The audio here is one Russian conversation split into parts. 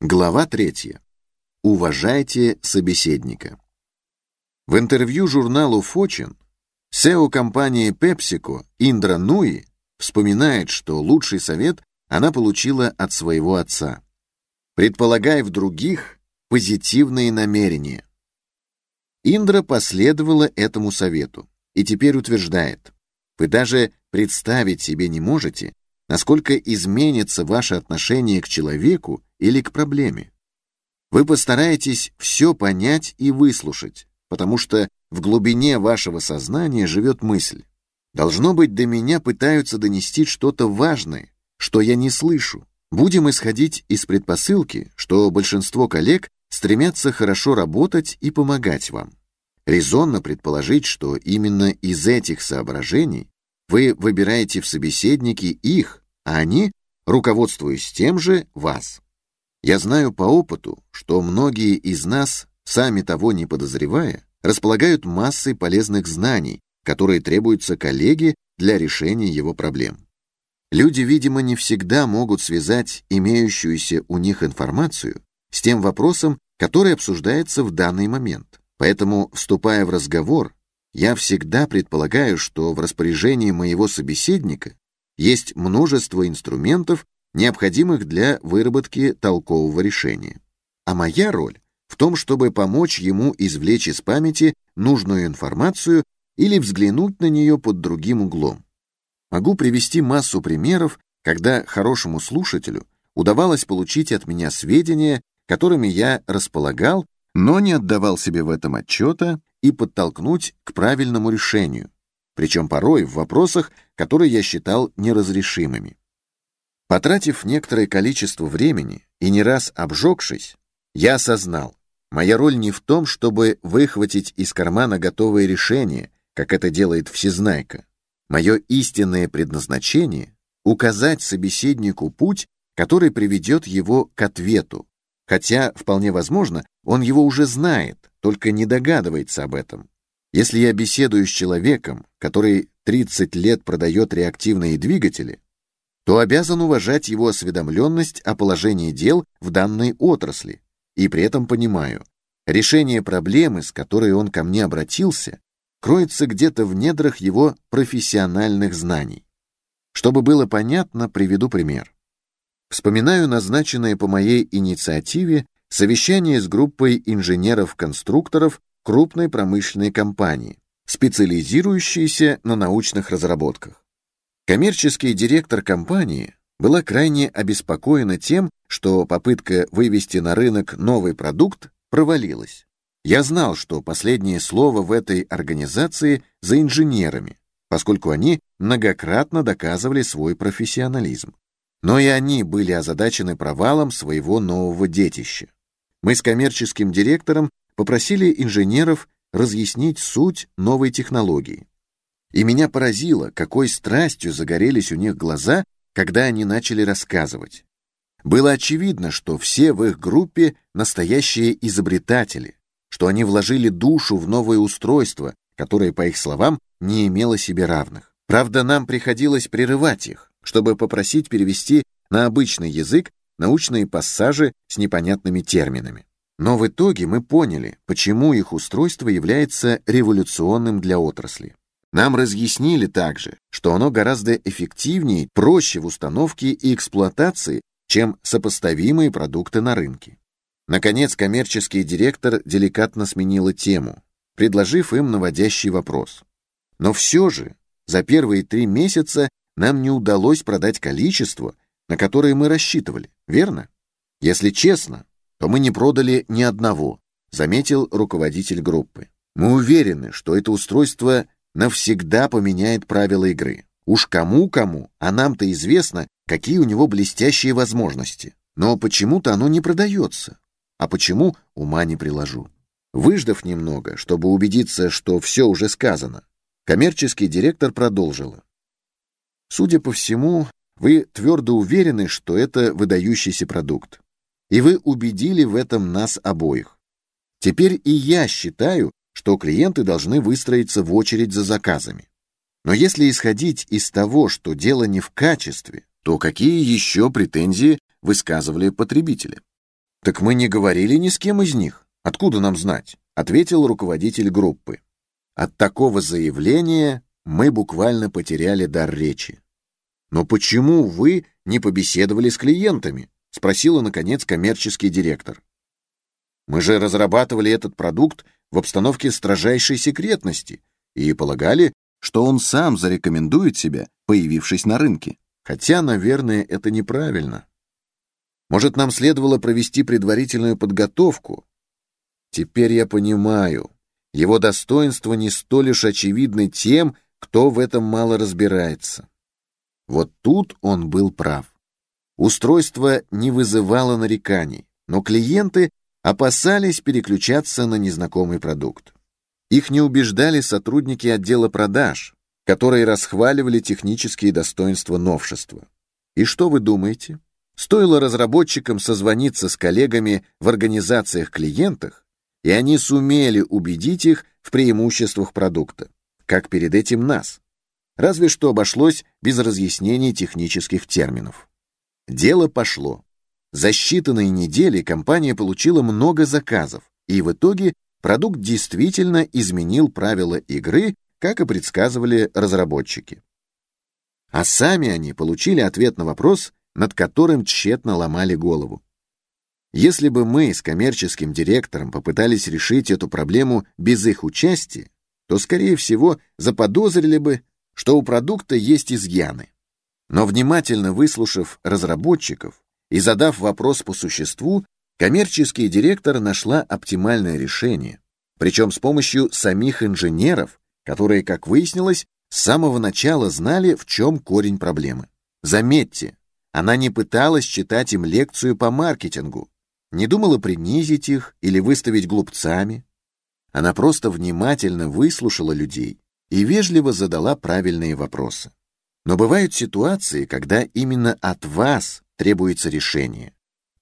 Глава третья. Уважайте собеседника. В интервью журналу Fortune SEO компании PepsiCo Индра Нуи вспоминает, что лучший совет она получила от своего отца. Предполагай в других позитивные намерения. Индра последовала этому совету и теперь утверждает, вы даже представить себе не можете, насколько изменится ваше отношение к человеку или к проблеме. Вы постараетесь все понять и выслушать, потому что в глубине вашего сознания живет мысль. Должно быть, до меня пытаются донести что-то важное, что я не слышу. Будем исходить из предпосылки, что большинство коллег стремятся хорошо работать и помогать вам. Резонно предположить, что именно из этих соображений вы выбираете в собеседники их, а они, руководствуясь тем же, вас. Я знаю по опыту, что многие из нас, сами того не подозревая, располагают массой полезных знаний, которые требуются коллеге для решения его проблем. Люди, видимо, не всегда могут связать имеющуюся у них информацию с тем вопросом, который обсуждается в данный момент. Поэтому, вступая в разговор, я всегда предполагаю, что в распоряжении моего собеседника есть множество инструментов, необходимых для выработки толкового решения. А моя роль в том, чтобы помочь ему извлечь из памяти нужную информацию или взглянуть на нее под другим углом. Могу привести массу примеров, когда хорошему слушателю удавалось получить от меня сведения, которыми я располагал, но не отдавал себе в этом отчета и подтолкнуть к правильному решению, причем порой в вопросах, которые я считал неразрешимыми. Потратив некоторое количество времени и не раз обжегшись, я осознал, моя роль не в том, чтобы выхватить из кармана готовое решение, как это делает всезнайка. Мое истинное предназначение — указать собеседнику путь, который приведет его к ответу, хотя, вполне возможно, он его уже знает, только не догадывается об этом. Если я беседую с человеком, который 30 лет продает реактивные двигатели, то обязан уважать его осведомленность о положении дел в данной отрасли, и при этом понимаю, решение проблемы, с которой он ко мне обратился, кроется где-то в недрах его профессиональных знаний. Чтобы было понятно, приведу пример. Вспоминаю назначенное по моей инициативе совещание с группой инженеров-конструкторов крупной промышленной компании, специализирующейся на научных разработках. Коммерческий директор компании была крайне обеспокоена тем, что попытка вывести на рынок новый продукт провалилась. Я знал, что последнее слово в этой организации за инженерами, поскольку они многократно доказывали свой профессионализм. Но и они были озадачены провалом своего нового детища. Мы с коммерческим директором попросили инженеров разъяснить суть новой технологии. И меня поразило, какой страстью загорелись у них глаза, когда они начали рассказывать. Было очевидно, что все в их группе настоящие изобретатели, что они вложили душу в новое устройство, которое, по их словам, не имело себе равных. Правда, нам приходилось прерывать их, чтобы попросить перевести на обычный язык научные пассажи с непонятными терминами. Но в итоге мы поняли, почему их устройство является революционным для отрасли. Нам разъяснили также, что оно гораздо эффективнее, проще в установке и эксплуатации, чем сопоставимые продукты на рынке. Наконец, коммерческий директор деликатно сменила тему, предложив им наводящий вопрос. Но все же, за первые три месяца нам не удалось продать количество, на которое мы рассчитывали, верно? Если честно, то мы не продали ни одного, заметил руководитель группы. Мы уверены, что это устройство навсегда поменяет правила игры. Уж кому-кому, а нам-то известно, какие у него блестящие возможности. Но почему-то оно не продается. А почему, ума не приложу. Выждав немного, чтобы убедиться, что все уже сказано, коммерческий директор продолжила. Судя по всему, вы твердо уверены, что это выдающийся продукт. И вы убедили в этом нас обоих. Теперь и я считаю, что клиенты должны выстроиться в очередь за заказами. Но если исходить из того, что дело не в качестве, то какие еще претензии высказывали потребители? «Так мы не говорили ни с кем из них. Откуда нам знать?» — ответил руководитель группы. От такого заявления мы буквально потеряли дар речи. «Но почему вы не побеседовали с клиентами?» — спросила, наконец, коммерческий директор. «Мы же разрабатывали этот продукт в обстановке строжайшей секретности и полагали, что он сам зарекомендует себя, появившись на рынке. Хотя, наверное, это неправильно. Может, нам следовало провести предварительную подготовку? Теперь я понимаю. Его достоинства не столь уж очевидны тем, кто в этом мало разбирается. Вот тут он был прав. Устройство не вызывало нареканий, но клиенты опасались переключаться на незнакомый продукт. Их не убеждали сотрудники отдела продаж, которые расхваливали технические достоинства новшества. И что вы думаете? Стоило разработчикам созвониться с коллегами в организациях-клиентах, и они сумели убедить их в преимуществах продукта, как перед этим нас. Разве что обошлось без разъяснений технических терминов. Дело пошло. За считанные недели компания получила много заказов, и в итоге продукт действительно изменил правила игры, как и предсказывали разработчики. А сами они получили ответ на вопрос, над которым тщетно ломали голову. Если бы мы с коммерческим директором попытались решить эту проблему без их участия, то, скорее всего, заподозрили бы, что у продукта есть изъяны. Но внимательно выслушав разработчиков и задав вопрос по существу, коммерческий директор нашла оптимальное решение, причем с помощью самих инженеров, которые, как выяснилось, с самого начала знали, в чем корень проблемы. Заметьте, она не пыталась читать им лекцию по маркетингу, не думала принизить их или выставить глупцами. Она просто внимательно выслушала людей и вежливо задала правильные вопросы. Но бывают ситуации, когда именно от вас требуется решение,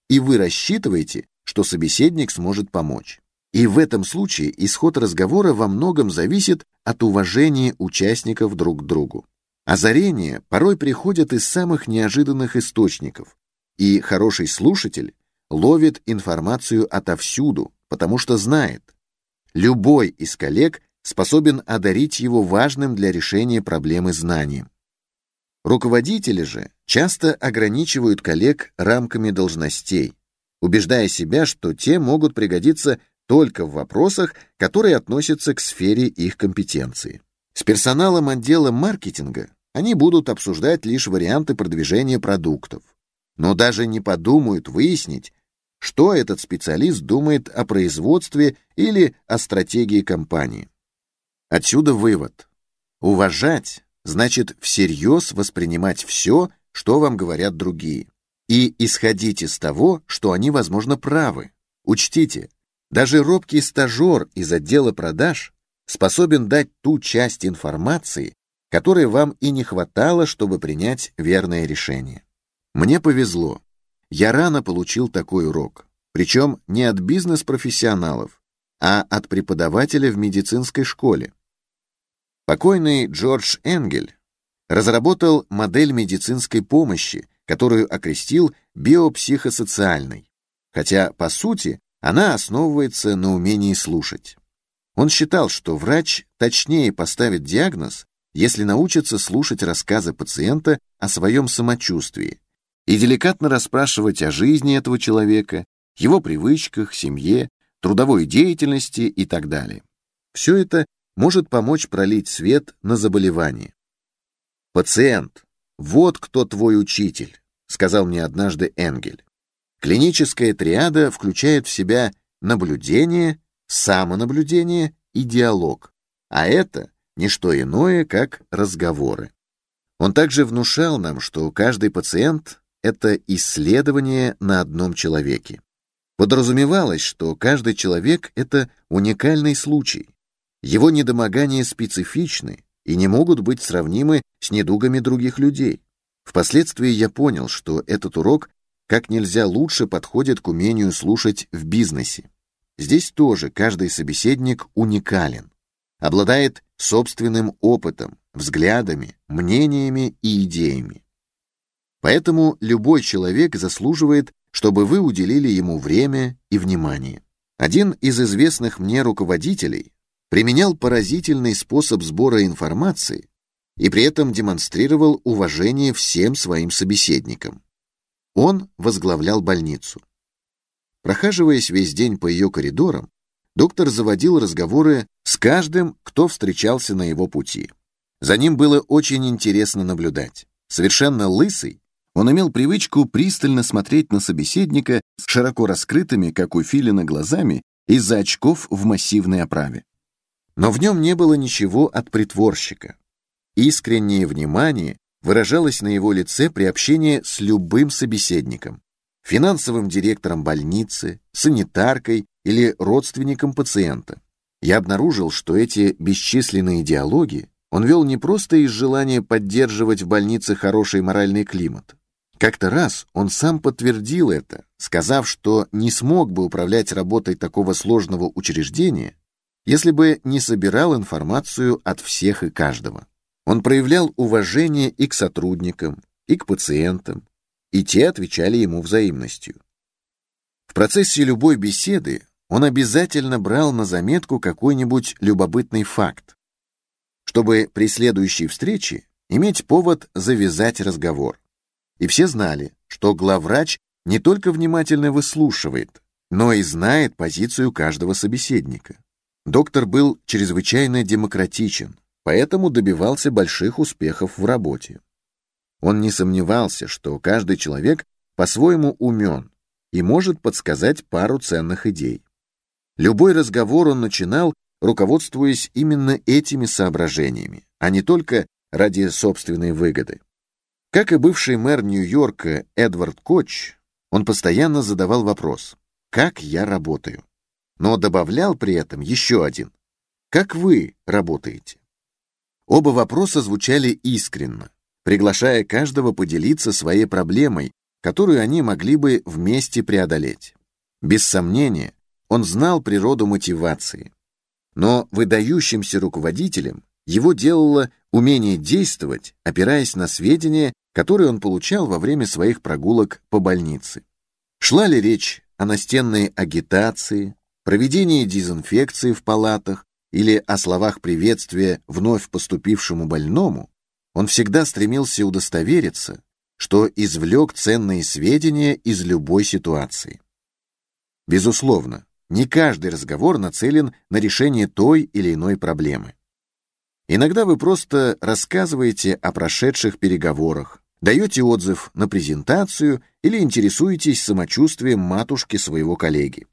и вы рассчитываете, что собеседник сможет помочь. И в этом случае исход разговора во многом зависит от уважения участников друг к другу. Озарения порой приходят из самых неожиданных источников, и хороший слушатель ловит информацию отовсюду, потому что знает, любой из коллег способен одарить его важным для решения проблемы знанием. Руководители же часто ограничивают коллег рамками должностей, убеждая себя, что те могут пригодиться только в вопросах, которые относятся к сфере их компетенции. С персоналом отдела маркетинга они будут обсуждать лишь варианты продвижения продуктов, но даже не подумают выяснить, что этот специалист думает о производстве или о стратегии компании. Отсюда вывод. Уважать значит всерьез воспринимать все, что вам говорят другие. И исходить из того, что они, возможно, правы. Учтите, даже робкий стажер из отдела продаж способен дать ту часть информации, которой вам и не хватало, чтобы принять верное решение. Мне повезло. Я рано получил такой урок, причем не от бизнес-профессионалов, а от преподавателя в медицинской школе. Покойный Джордж Энгель разработал модель медицинской помощи, которую окрестил биопсихосоциальной, хотя, по сути, она основывается на умении слушать. Он считал, что врач точнее поставит диагноз, если научится слушать рассказы пациента о своем самочувствии и деликатно расспрашивать о жизни этого человека, его привычках, семье, трудовой деятельности и так далее. Все это может помочь пролить свет на заболевание. «Пациент, вот кто твой учитель», — сказал мне однажды Энгель. Клиническая триада включает в себя наблюдение, самонаблюдение и диалог, а это не что иное, как разговоры. Он также внушал нам, что каждый пациент — это исследование на одном человеке. Подразумевалось, что каждый человек — это уникальный случай. Его недомогания специфичны и не могут быть сравнимы с недугами других людей. Впоследствии я понял, что этот урок как нельзя лучше подходит к умению слушать в бизнесе. Здесь тоже каждый собеседник уникален обладает собственным опытом, взглядами, мнениями и идеями. Поэтому любой человек заслуживает, чтобы вы уделили ему время и внимание. Один из известных мне руководителей применял поразительный способ сбора информации и при этом демонстрировал уважение всем своим собеседникам. Он возглавлял больницу. Прохаживаясь весь день по ее коридорам, доктор заводил разговоры с каждым, кто встречался на его пути. За ним было очень интересно наблюдать. Совершенно лысый, он имел привычку пристально смотреть на собеседника с широко раскрытыми, как у филина, глазами из-за очков в массивной оправе. Но в нем не было ничего от притворщика. Искреннее внимание выражалось на его лице при общении с любым собеседником, финансовым директором больницы, санитаркой или родственником пациента. Я обнаружил, что эти бесчисленные диалоги он вел не просто из желания поддерживать в больнице хороший моральный климат, как-то раз он сам подтвердил это, сказав, что не смог бы управлять работой такого сложного учреждения, если бы не собирал информацию от всех и каждого. Он проявлял уважение и к сотрудникам, и к пациентам, и те отвечали ему взаимностью. В процессе любой беседы он обязательно брал на заметку какой-нибудь любопытный факт, чтобы при следующей встрече иметь повод завязать разговор. И все знали, что главврач не только внимательно выслушивает, но и знает позицию каждого собеседника. Доктор был чрезвычайно демократичен, поэтому добивался больших успехов в работе. Он не сомневался, что каждый человек по-своему умен и может подсказать пару ценных идей. Любой разговор он начинал, руководствуясь именно этими соображениями, а не только ради собственной выгоды. Как и бывший мэр Нью-Йорка Эдвард Коч, он постоянно задавал вопрос «Как я работаю?», но добавлял при этом еще один «Как вы работаете?». Оба вопроса звучали искренно, приглашая каждого поделиться своей проблемой, которую они могли бы вместе преодолеть. Без сомнения, он знал природу мотивации. Но выдающимся руководителем его делало умение действовать, опираясь на сведения, которые он получал во время своих прогулок по больнице. Шла ли речь о настенной агитации, проведении дезинфекции в палатах или о словах приветствия вновь поступившему больному, он всегда стремился удостовериться, что извлек ценные сведения из любой ситуации. Безусловно, не каждый разговор нацелен на решение той или иной проблемы. Иногда вы просто рассказываете о прошедших переговорах, даете отзыв на презентацию или интересуетесь самочувствием матушки своего коллеги.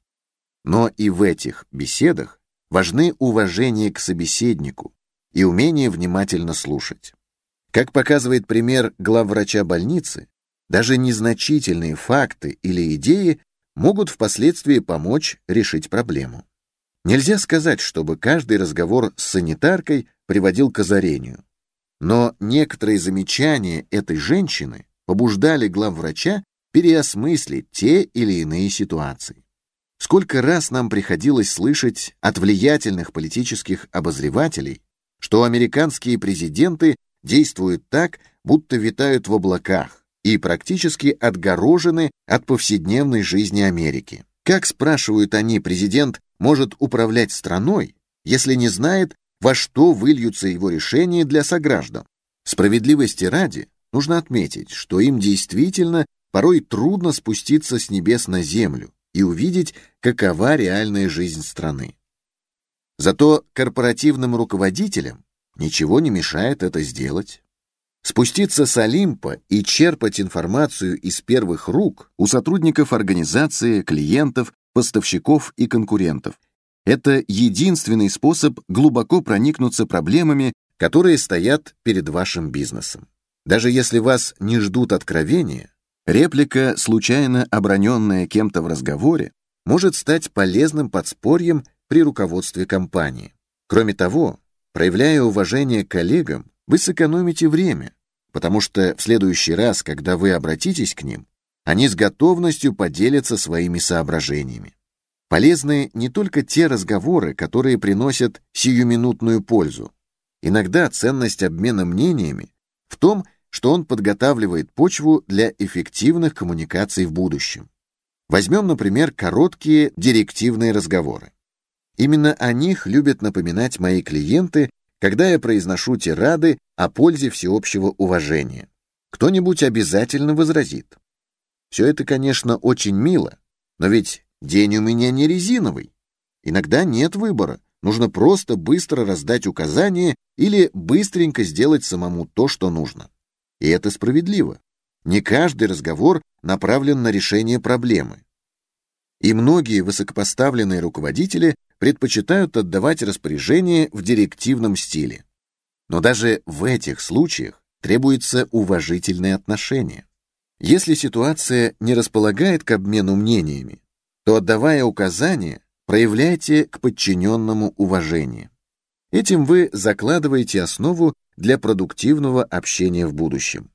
Но и в этих беседах важны уважение к собеседнику и умение внимательно слушать. Как показывает пример главврача больницы, даже незначительные факты или идеи могут впоследствии помочь решить проблему. Нельзя сказать, чтобы каждый разговор с санитаркой приводил к озарению. Но некоторые замечания этой женщины побуждали главврача переосмыслить те или иные ситуации. Сколько раз нам приходилось слышать от влиятельных политических обозревателей, что американские президенты действуют так, будто витают в облаках и практически отгорожены от повседневной жизни Америки. Как, спрашивают они, президент может управлять страной, если не знает, во что выльются его решения для сограждан. Справедливости ради, нужно отметить, что им действительно порой трудно спуститься с небес на землю и увидеть, какова реальная жизнь страны. Зато корпоративным руководителям ничего не мешает это сделать. Спуститься с Олимпа и черпать информацию из первых рук у сотрудников организации, клиентов, поставщиков и конкурентов это единственный способ глубоко проникнуться проблемами, которые стоят перед вашим бизнесом. Даже если вас не ждут откровения, реплика, случайно оброненная кем-то в разговоре, может стать полезным подспорьем при руководстве компании. Кроме того, проявляя уважение к коллегам, вы сэкономите время, потому что в следующий раз, когда вы обратитесь к ним, они с готовностью поделятся своими соображениями. Полезны не только те разговоры, которые приносят сиюминутную пользу. Иногда ценность обмена мнениями в том, что он подготавливает почву для эффективных коммуникаций в будущем. Возьмем, например, короткие директивные разговоры. Именно о них любят напоминать мои клиенты, когда я произношу тирады о пользе всеобщего уважения. Кто-нибудь обязательно возразит. Все это, конечно, очень мило, но ведь день у меня не резиновый. Иногда нет выбора, нужно просто быстро раздать указания или быстренько сделать самому то, что нужно. И это справедливо. Не каждый разговор направлен на решение проблемы. И многие высокопоставленные руководители предпочитают отдавать распоряжения в директивном стиле. Но даже в этих случаях требуется уважительное отношение. Если ситуация не располагает к обмену мнениями, то, отдавая указания, проявляйте к подчиненному уважение. Этим вы закладываете основу для продуктивного общения в будущем.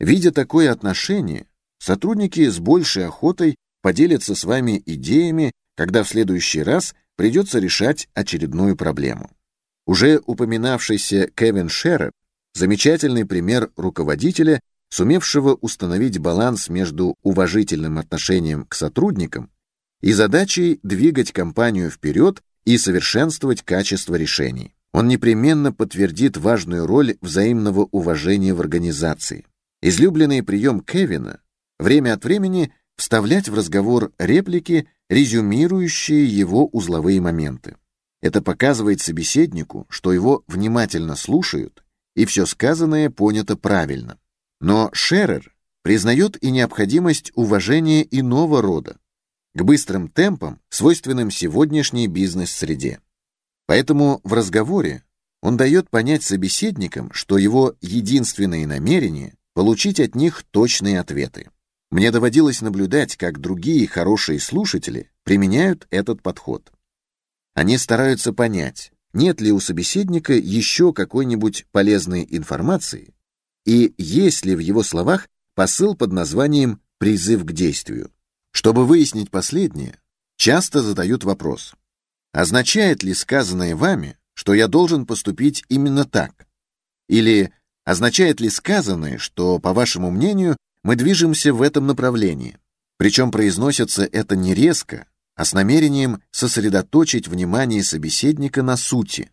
Видя такое отношение, сотрудники с большей охотой поделятся с вами идеями, когда в следующий раз придется решать очередную проблему. Уже упоминавшийся Кевин Шерер – замечательный пример руководителя, сумевшего установить баланс между уважительным отношением к сотрудникам и задачей двигать компанию вперед и совершенствовать качество решений. Он непременно подтвердит важную роль взаимного уважения в организации. Излюбленный прием Кевина – время от времени вставлять в разговор реплики, резюмирующие его узловые моменты. Это показывает собеседнику, что его внимательно слушают, и все сказанное понято правильно. Но Шерер признает и необходимость уважения иного рода, к быстрым темпам, свойственным сегодняшней бизнес-среде. Поэтому в разговоре он дает понять собеседникам, что его единственное намерение получить от них точные ответы. Мне доводилось наблюдать, как другие хорошие слушатели применяют этот подход. Они стараются понять, нет ли у собеседника еще какой-нибудь полезной информации и есть ли в его словах посыл под названием «призыв к действию». Чтобы выяснить последнее, часто задают вопрос, означает ли сказанное вами, что я должен поступить именно так? Или Означает ли сказанное, что, по вашему мнению, мы движемся в этом направлении? Причем произносится это не резко, а с намерением сосредоточить внимание собеседника на сути.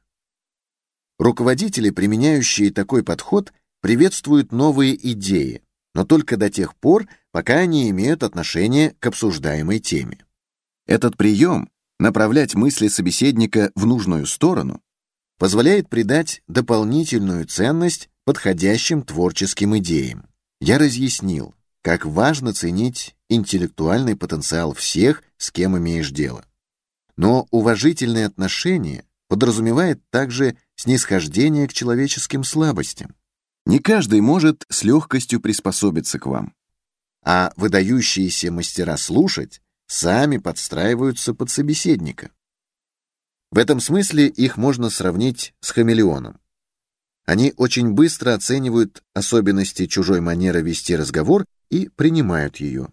Руководители, применяющие такой подход, приветствуют новые идеи, но только до тех пор, пока они имеют отношение к обсуждаемой теме. Этот прием направлять мысли собеседника в нужную сторону позволяет придать дополнительную ценность подходящим творческим идеям. Я разъяснил, как важно ценить интеллектуальный потенциал всех, с кем имеешь дело. Но уважительное отношение подразумевает также снисхождение к человеческим слабостям. Не каждый может с легкостью приспособиться к вам. А выдающиеся мастера слушать сами подстраиваются под собеседника. В этом смысле их можно сравнить с хамелеоном. Они очень быстро оценивают особенности чужой манеры вести разговор и принимают ее.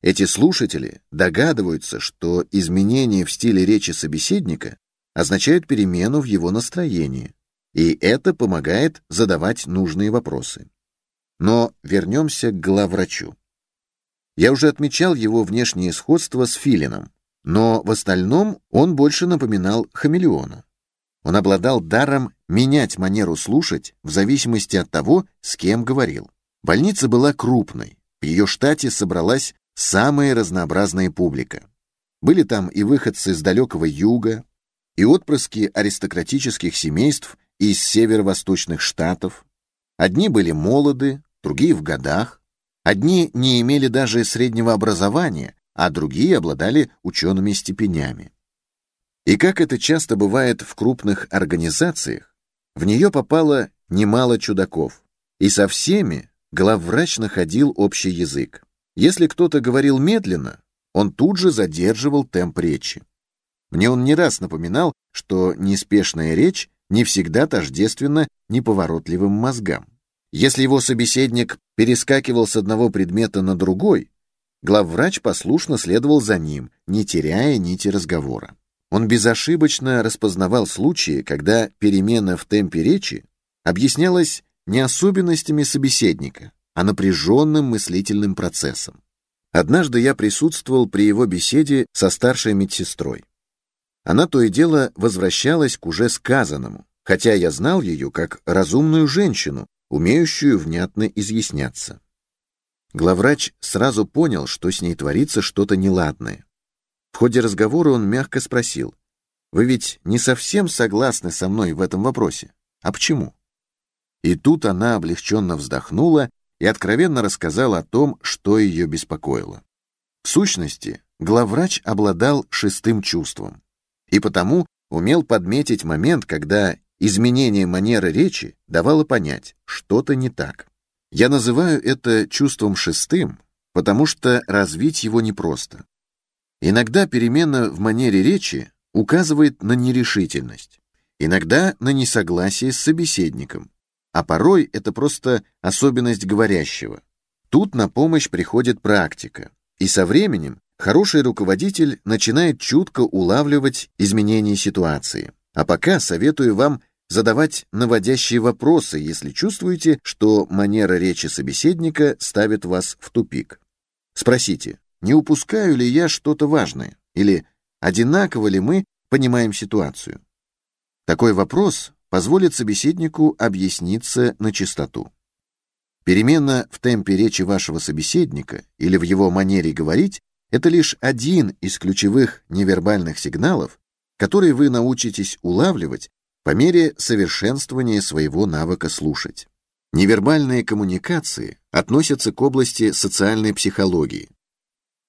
Эти слушатели догадываются, что изменения в стиле речи собеседника означают перемену в его настроении, и это помогает задавать нужные вопросы. Но вернемся к главврачу. Я уже отмечал его внешнее сходство с филином, но в остальном он больше напоминал хамелеона. Он обладал даром менять манеру слушать в зависимости от того, с кем говорил. Больница была крупной, в ее штате собралась самая разнообразная публика. Были там и выходцы с далекого юга, и отпрыски аристократических семейств из северо-восточных штатов. Одни были молоды, другие в годах. Одни не имели даже среднего образования, а другие обладали учеными степенями. И как это часто бывает в крупных организациях, в нее попало немало чудаков, и со всеми главврач находил общий язык. Если кто-то говорил медленно, он тут же задерживал темп речи. Мне он не раз напоминал, что неспешная речь не всегда тождественна неповоротливым мозгам. Если его собеседник перескакивал с одного предмета на другой, главврач послушно следовал за ним, не теряя нити разговора. Он безошибочно распознавал случаи, когда перемена в темпе речи объяснялась не особенностями собеседника, а напряженным мыслительным процессом. Однажды я присутствовал при его беседе со старшей медсестрой. Она то и дело возвращалась к уже сказанному, хотя я знал ее как разумную женщину, умеющую внятно изъясняться. Главврач сразу понял, что с ней творится что-то неладное. В ходе разговора он мягко спросил, «Вы ведь не совсем согласны со мной в этом вопросе? А почему?» И тут она облегченно вздохнула и откровенно рассказала о том, что ее беспокоило. В сущности, главврач обладал шестым чувством и потому умел подметить момент, когда изменение манеры речи давало понять, что-то не так. Я называю это чувством шестым, потому что развить его непросто. Иногда перемена в манере речи указывает на нерешительность, иногда на несогласие с собеседником, а порой это просто особенность говорящего. Тут на помощь приходит практика, и со временем хороший руководитель начинает чутко улавливать изменения ситуации. А пока советую вам задавать наводящие вопросы, если чувствуете, что манера речи собеседника ставит вас в тупик. Спросите, не упускаю ли я что-то важное? Или одинаково ли мы понимаем ситуацию? Такой вопрос позволит собеседнику объясниться на чистоту. Перемена в темпе речи вашего собеседника или в его манере говорить – это лишь один из ключевых невербальных сигналов, которые вы научитесь улавливать по мере совершенствования своего навыка слушать. Невербальные коммуникации относятся к области социальной психологии,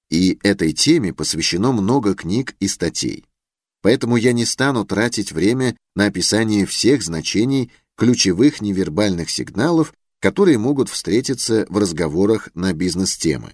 и этой теме посвящено много книг и статей. Поэтому я не стану тратить время на описание всех значений ключевых невербальных сигналов, которые могут встретиться в разговорах на бизнес-темы.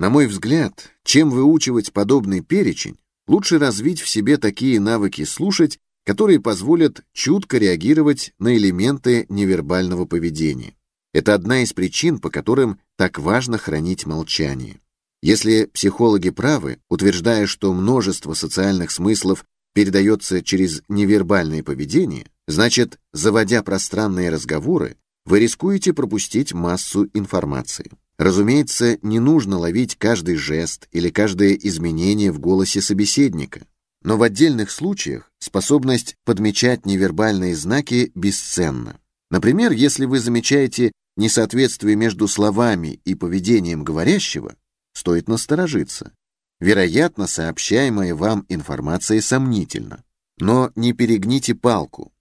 На мой взгляд, чем выучивать подобный перечень, лучше развить в себе такие навыки слушать, которые позволят чутко реагировать на элементы невербального поведения. Это одна из причин, по которым так важно хранить молчание. Если психологи правы, утверждая, что множество социальных смыслов передается через невербальное поведение, значит, заводя пространные разговоры, вы рискуете пропустить массу информации. Разумеется, не нужно ловить каждый жест или каждое изменение в голосе собеседника, но в отдельных случаях способность подмечать невербальные знаки бесценна. Например, если вы замечаете несоответствие между словами и поведением говорящего, стоит насторожиться. Вероятно, сообщаемая вам информация сомнительна. Но не перегните палку.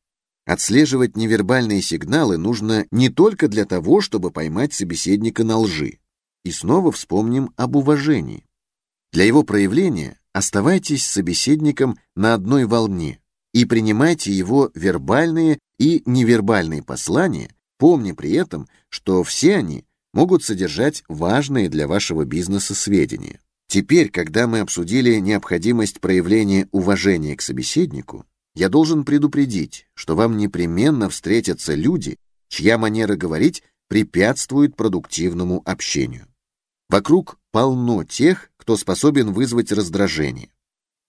Отслеживать невербальные сигналы нужно не только для того, чтобы поймать собеседника на лжи. И снова вспомним об уважении. Для его проявления оставайтесь с собеседником на одной волне и принимайте его вербальные и невербальные послания, помня при этом, что все они могут содержать важные для вашего бизнеса сведения. Теперь, когда мы обсудили необходимость проявления уважения к собеседнику, я должен предупредить, что вам непременно встретятся люди, чья манера говорить препятствует продуктивному общению. Вокруг полно тех, кто способен вызвать раздражение.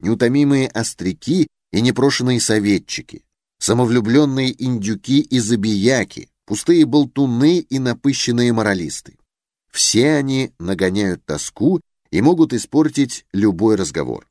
Неутомимые остряки и непрошенные советчики, самовлюбленные индюки и забияки, пустые болтуны и напыщенные моралисты. Все они нагоняют тоску и могут испортить любой разговор.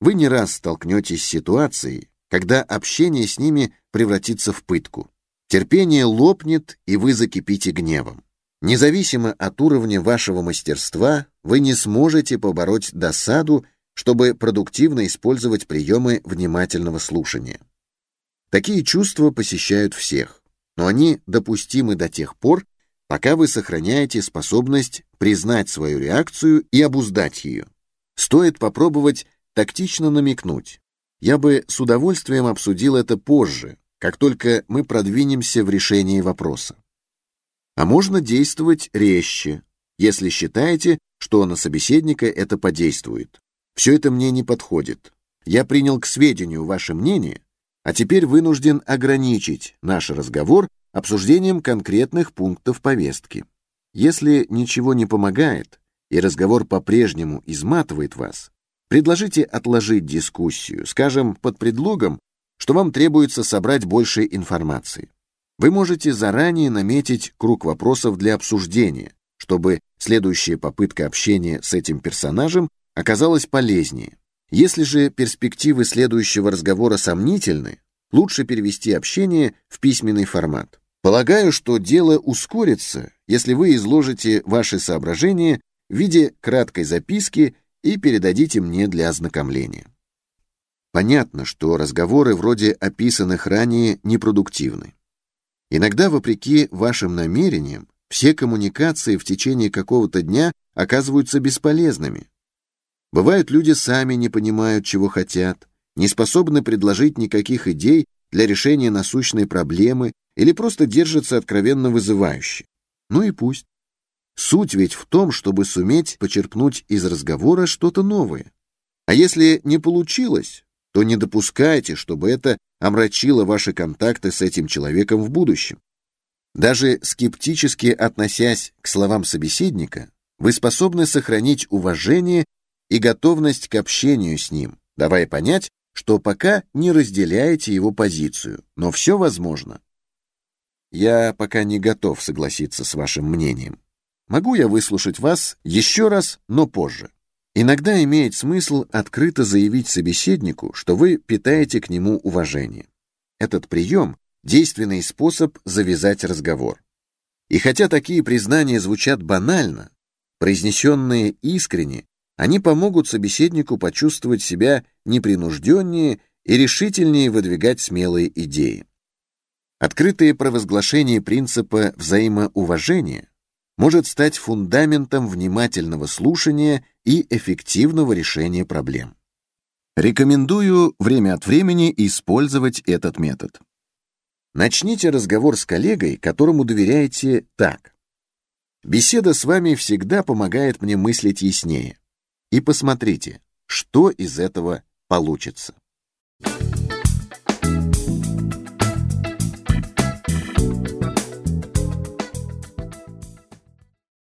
Вы не раз столкнетесь с ситуацией, когда общение с ними превратится в пытку. Терпение лопнет, и вы закипите гневом. Независимо от уровня вашего мастерства, вы не сможете побороть досаду, чтобы продуктивно использовать приемы внимательного слушания. Такие чувства посещают всех но они допустимы до тех пор, пока вы сохраняете способность признать свою реакцию и обуздать ее. Стоит попробовать тактично намекнуть. Я бы с удовольствием обсудил это позже, как только мы продвинемся в решении вопроса. А можно действовать резче, если считаете, что на собеседника это подействует. Все это мне не подходит. Я принял к сведению ваше мнение, а теперь вынужден ограничить наш разговор обсуждением конкретных пунктов повестки. Если ничего не помогает, и разговор по-прежнему изматывает вас, предложите отложить дискуссию, скажем, под предлогом, что вам требуется собрать больше информации. Вы можете заранее наметить круг вопросов для обсуждения, чтобы следующая попытка общения с этим персонажем оказалась полезнее. Если же перспективы следующего разговора сомнительны, лучше перевести общение в письменный формат. Полагаю, что дело ускорится, если вы изложите ваши соображения в виде краткой записки и передадите мне для ознакомления. Понятно, что разговоры вроде описанных ранее непродуктивны. Иногда, вопреки вашим намерениям, все коммуникации в течение какого-то дня оказываются бесполезными. Бывают, люди сами не понимают, чего хотят, не способны предложить никаких идей для решения насущной проблемы или просто держатся откровенно вызывающе. Ну и пусть. Суть ведь в том, чтобы суметь почерпнуть из разговора что-то новое. А если не получилось, то не допускайте, чтобы это омрачило ваши контакты с этим человеком в будущем. Даже скептически относясь к словам собеседника, вы способны сохранить уважение и готовность к общению с ним, давая понять, что пока не разделяете его позицию, но все возможно. Я пока не готов согласиться с вашим мнением. Могу я выслушать вас еще раз, но позже. Иногда имеет смысл открыто заявить собеседнику, что вы питаете к нему уважение. Этот прием – действенный способ завязать разговор. И хотя такие признания звучат банально, произнесенные искренне, они помогут собеседнику почувствовать себя непринужденнее и решительнее выдвигать смелые идеи. Открытое провозглашение принципа взаимоуважения может стать фундаментом внимательного слушания и эффективного решения проблем. Рекомендую время от времени использовать этот метод. Начните разговор с коллегой, которому доверяете так. Беседа с вами всегда помогает мне мыслить яснее. И посмотрите, что из этого получится.